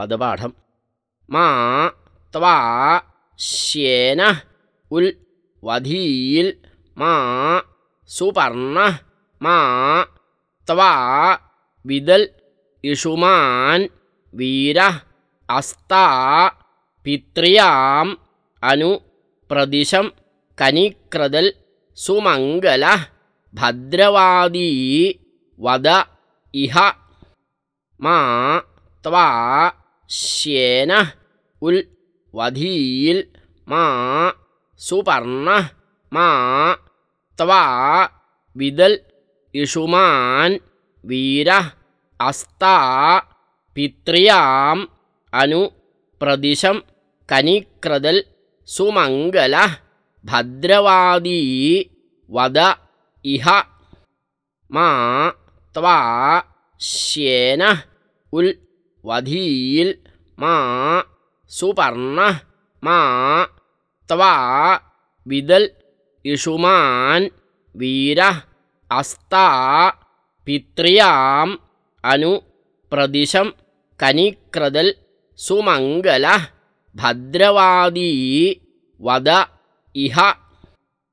പദപാഠം. മാ ത്വാ ശ്യേന ഉൽ വധീൽ മാ സുപർണ മാ ത്വാ വിദൽ ഇഷുമാൻ വീര അസ്ത പിത്രിയാം അനു പ്രദിശം കനിക്രതൽ സുമംഗല ഭദ്രവാദീ വദ ഇഹ മാ ത്വാ ശ്യേന ഉൽ വധീൽ മാ സുപർണ മാ ത്വാ വിദൽ ഇഷുമാൻ വീര അസ്താ പിത്രിയാം അനു പ്രതിശം കനിക്രതൽ സുമംഗല ഭദ്രവാദീ വദ ഇഹ മാ ത്വാ ശ്യേന ഉൽ വധീൽ മാ സുപർണ മാ ത്വാ വിദൽ ഇഷുമാൻ വീര അസ്താ പിത്രിയാം അനു പ്രതിശം കനിക്രതൽ സുമംഗല ഭദ്രവാദീ വദ ഇഹ